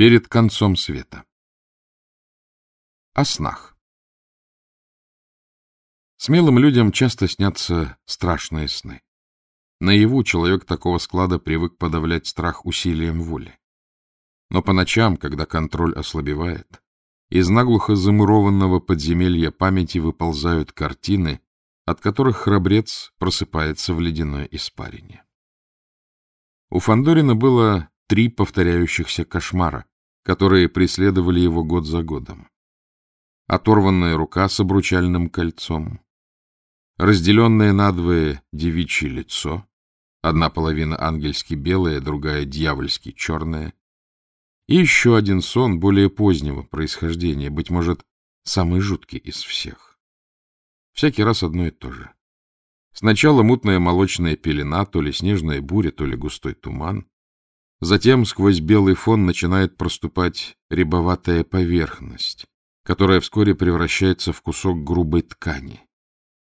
Перед концом света. О снах. Смелым людям часто снятся страшные сны. Наяву человек такого склада привык подавлять страх усилием воли. Но по ночам, когда контроль ослабевает, из наглухо замурованного подземелья памяти выползают картины, от которых храбрец просыпается в ледяной испарине. У Фандорина было три повторяющихся кошмара, которые преследовали его год за годом. Оторванная рука с обручальным кольцом, разделенное надвое девичье лицо, одна половина ангельски белая, другая дьявольски черная, и еще один сон более позднего происхождения, быть может, самый жуткий из всех. Всякий раз одно и то же. Сначала мутная молочная пелена, то ли снежная буря, то ли густой туман. Затем сквозь белый фон начинает проступать рябоватая поверхность, которая вскоре превращается в кусок грубой ткани.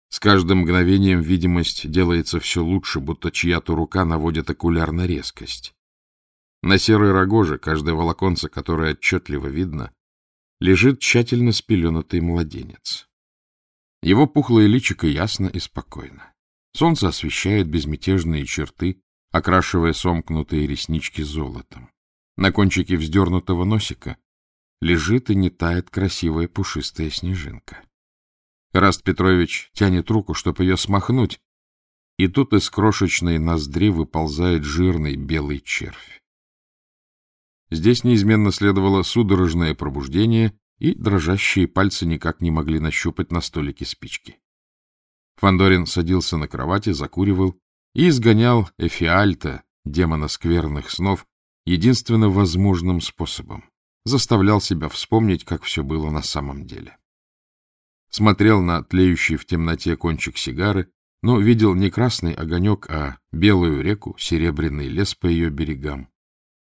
С каждым мгновением видимость делается все лучше, будто чья-то рука наводит окуляр на резкость. На серой рогоже, каждое волоконце, которое отчетливо видно, лежит тщательно спеленатый младенец. Его пухлое личико ясно и спокойно. Солнце освещает безмятежные черты, окрашивая сомкнутые реснички золотом. На кончике вздернутого носика лежит и не тает красивая пушистая снежинка. Раст Петрович тянет руку, чтобы ее смахнуть, и тут из крошечной ноздри выползает жирный белый червь. Здесь неизменно следовало судорожное пробуждение, и дрожащие пальцы никак не могли нащупать на столике спички. Фандорин садился на кровати, закуривал и изгонял Эфиальта, демона скверных снов, единственно возможным способом. Заставлял себя вспомнить, как все было на самом деле. Смотрел на тлеющий в темноте кончик сигары, но видел не красный огонек, а белую реку, серебряный лес по ее берегам,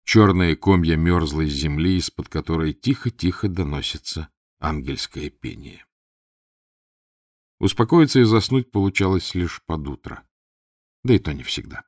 черные комья мерзлой земли, из-под которой тихо-тихо доносится ангельское пение. Успокоиться и заснуть получалось лишь под утро да и то не всегда.